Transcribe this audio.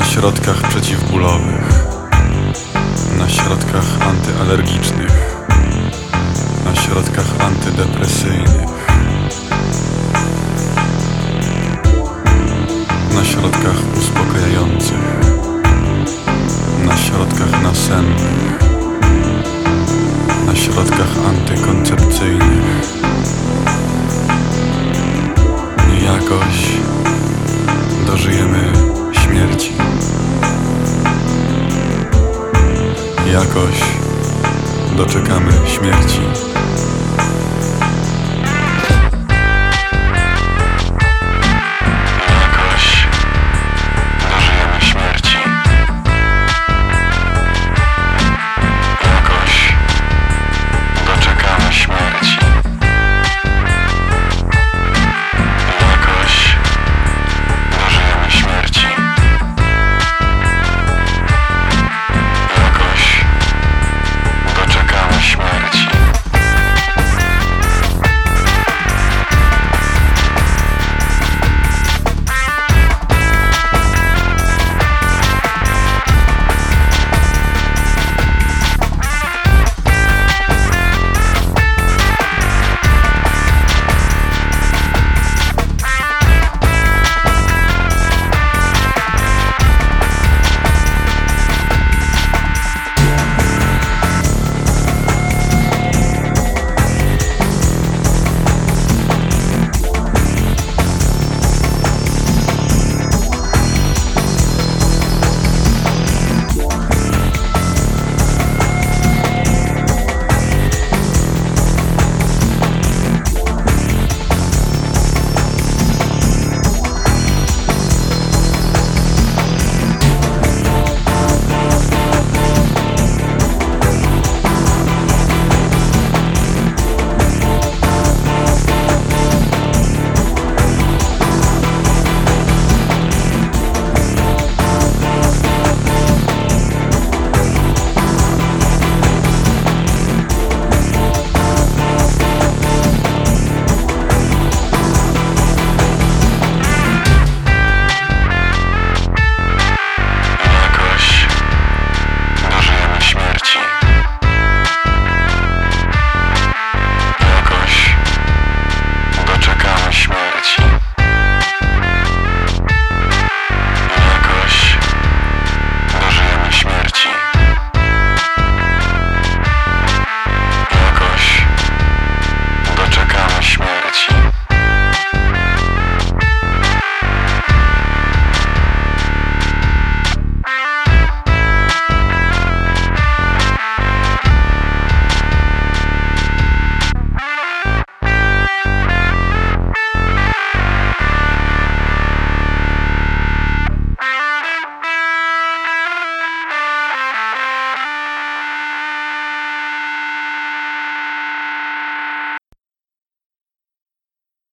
środkach przeciwbólowych, na środkach antyalergicznych, na środkach antydepresyjnych, na środkach uspokajających, na środkach nasennych, na środkach antykoncepcyjnych. Doczekamy śmierci.